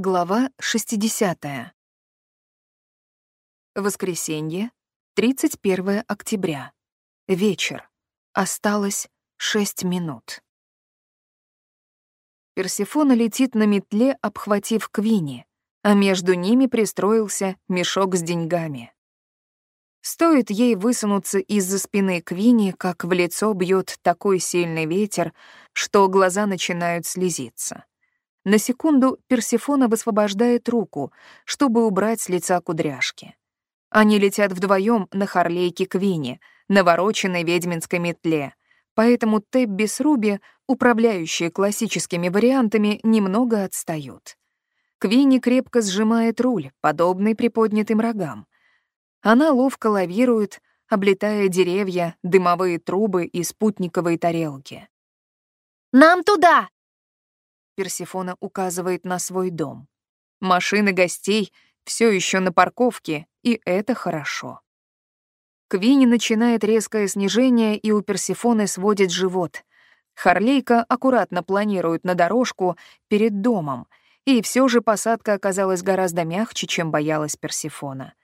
Глава 60. Воскресенье, 31 октября. Вечер. Осталось 6 минут. Персефона летит на метле, обхватив Квини, а между ними пристроился мешок с деньгами. Стоит ей высунуться из-за спины Квини, как в лицо бьет такой сильный ветер, что глаза начинают слезиться. На секунду Персефона высвобождает руку, чтобы убрать с лица кудряшки. Они летят вдвоем на Харлейке Квинни, навороченной ведьминской метле, поэтому Тебби с Руби, управляющие классическими вариантами, немного отстают. Квинни крепко сжимает руль, подобный приподнятым рогам. Она ловко лавирует, облетая деревья, дымовые трубы и спутниковые тарелки. «Нам туда!» Персифона указывает на свой дом. Машины гостей все еще на парковке, и это хорошо. Квинни начинает резкое снижение, и у Персифоны сводит живот. Харлейка аккуратно планирует на дорожку перед домом, и все же посадка оказалась гораздо мягче, чем боялась Персифона.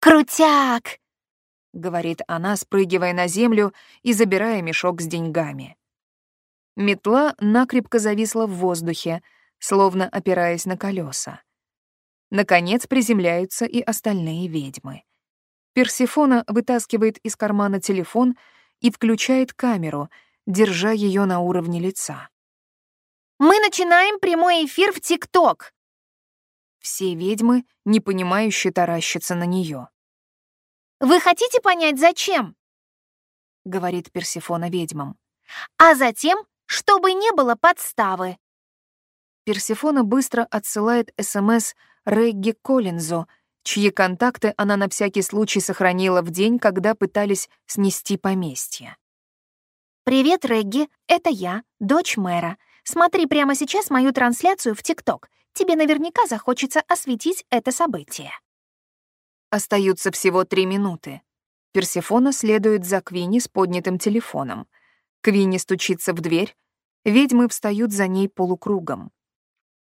«Крутяк!» — говорит она, спрыгивая на землю и забирая мешок с деньгами. Метла накрепко зависла в воздухе, словно опираясь на колеса. Наконец приземляются и остальные ведьмы. Персифона вытаскивает из кармана телефон и включает камеру, держа ее на уровне лица. «Мы начинаем прямой эфир в ТикТок!» Все ведьмы, непонимающе таращатся на нее. «Вы хотите понять, зачем?» — говорит Персифона ведьмам. «А затем чтобы не было подставы. Персифона быстро отсылает СМС Регги Коллинзу, чьи контакты она на всякий случай сохранила в день, когда пытались снести поместье. «Привет, Регги, это я, дочь мэра. Смотри прямо сейчас мою трансляцию в ТикТок. Тебе наверняка захочется осветить это событие». Остаются всего три минуты. Персифона следует за Квинни с поднятым телефоном. Квинни стучится в дверь, Ведьмы встают за ней полукругом.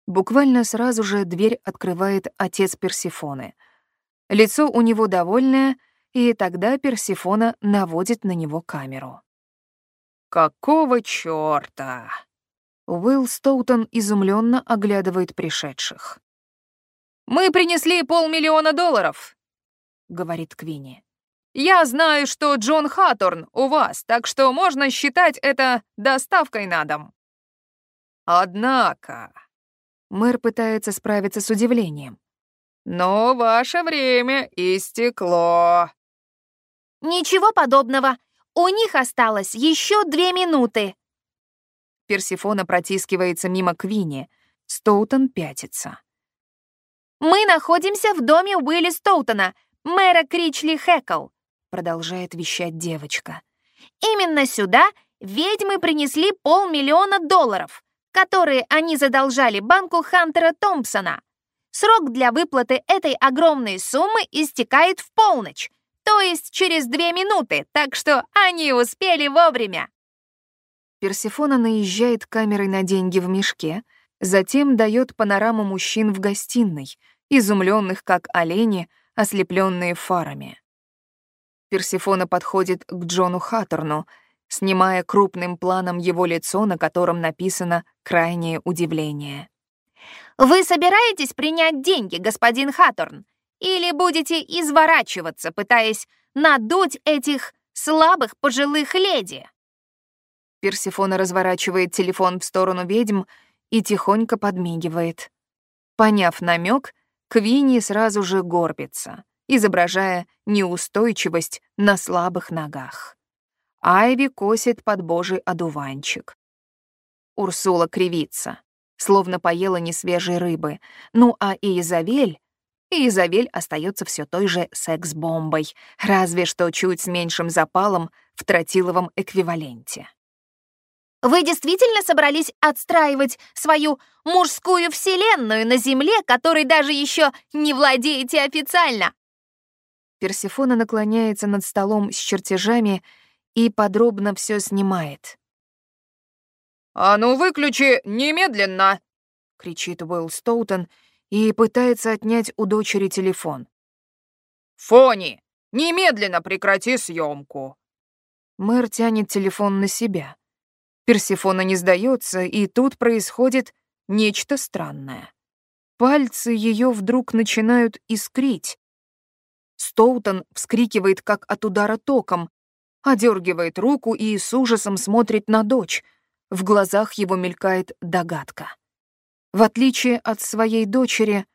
Буквально сразу же дверь открывает отец Персифоны. Лицо у него довольное, и тогда Персифона наводит на него камеру. «Какого чёрта?» Уилл Стоутон изумленно оглядывает пришедших. «Мы принесли полмиллиона долларов», — говорит Квинни. «Я знаю, что Джон Хатторн у вас, так что можно считать это доставкой на дом». «Однако...» Мэр пытается справиться с удивлением. «Но ваше время истекло». «Ничего подобного. У них осталось еще две минуты». Персифона протискивается мимо Квинни. Стоутон пятится. «Мы находимся в доме Уилли Стоутона, мэра Кричли Хэкл продолжает вещать девочка. Именно сюда ведьмы принесли полмиллиона долларов, которые они задолжали банку Хантера Томпсона. Срок для выплаты этой огромной суммы истекает в полночь, то есть через две минуты, так что они успели вовремя. Персифона наезжает камерой на деньги в мешке, затем дает панораму мужчин в гостиной, изумленных как олени, ослепленные фарами. Персифона подходит к Джону Хаттерну, снимая крупным планом его лицо, на котором написано «крайнее удивление». «Вы собираетесь принять деньги, господин Хаттерн? Или будете изворачиваться, пытаясь надуть этих слабых пожилых леди?» Персифона разворачивает телефон в сторону ведьм и тихонько подмигивает. Поняв намек, Квинни сразу же горбится изображая неустойчивость на слабых ногах. Айви косит под божий одуванчик. Урсула кривится, словно поела несвежей рыбы. Ну а Изавель... Изавель остается все той же секс-бомбой, разве что чуть с меньшим запалом в тротиловом эквиваленте. Вы действительно собрались отстраивать свою мужскую вселенную на Земле, которой даже еще не владеете официально? Персифона наклоняется над столом с чертежами и подробно все снимает. «А ну выключи немедленно!» — кричит Уилл Стоутон, и пытается отнять у дочери телефон. «Фони, немедленно прекрати съемку!» Мэр тянет телефон на себя. Персифона не сдается, и тут происходит нечто странное. Пальцы ее вдруг начинают искрить. Стоутон вскрикивает, как от удара током, одергивает руку и с ужасом смотрит на дочь. В глазах его мелькает догадка. В отличие от своей дочери,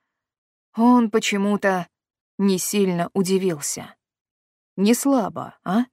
он почему-то не сильно удивился. Не слабо, а?